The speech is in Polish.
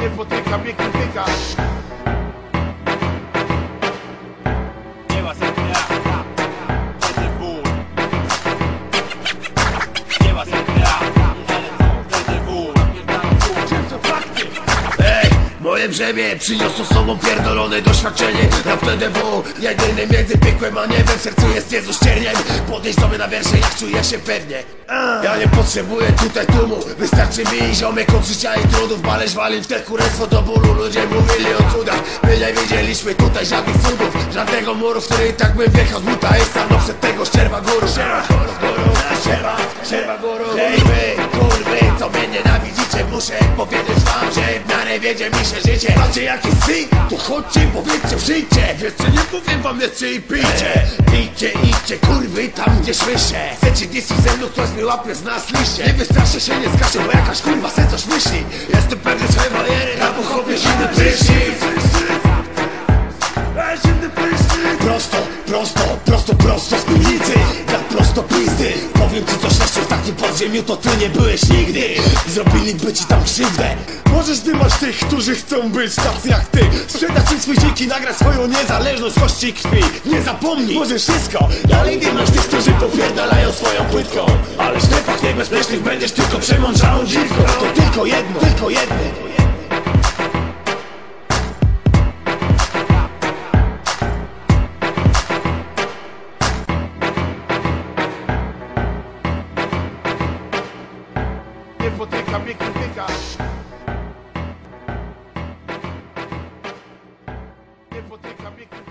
Nie potyka mnie moje brzemię przyniosło sobą pierdolone doświadczenie. Rap TDW, jedyny między piekłem a niebem W sercu jest Jezus cierniem. Podejść do mnie na wiersze, jak czuję się pewnie. Ja nie potrzebuję tutaj tłumu Wystarczy mi ziomek od życia i trudów. Baleś wali w te kurestwo do bólu Ludzie mówili o cudach. My nie widzieliśmy tutaj żadnych cudów Żadnego muru, w który tak bym wjechał z buta. Jest stanął przed tego szczerba guru Szczerba guru, guru, szczerba, szczerba guru Hej wy, kurwy, co mnie nienawidzicie Muszę powiedzieć wiedzie mi się życie. Macie jakiś syn? To chodźcie, powiedzcie, przyjdźcie Wiecie, nie powiem wam, jedzcie i pijcie. Idźcie, idźcie, kurwy, tam gdzie słyszę. Chcecie disów ze mną, ktoś mi łapie z nas liście Nie wystraszę się, nie zgaszę, bo jakaś kurwa se coś myśli. Jestem pewny swojej bariery, na pochopie Zimny prysznic. Prosto, prosto, prosto, prosto z piwnicy podziemiu to ty nie byłeś nigdy. Zrobiliby ci tam krzywdę. Możesz dymać tych, którzy chcą być tacy jak ty. Sprzedać im swój dzik i nagrać swoją niezależność kości krwi. Nie zapomnij Możesz wszystko. Dalej dymasz tych, którzy popierdalają swoją płytką. Ale w strefach niebezpiecznych będziesz tylko przemądrzałą dziwką. To tylko jedno, tylko jedno hipoteca, bicoteca. Hipoteca, bicoteca.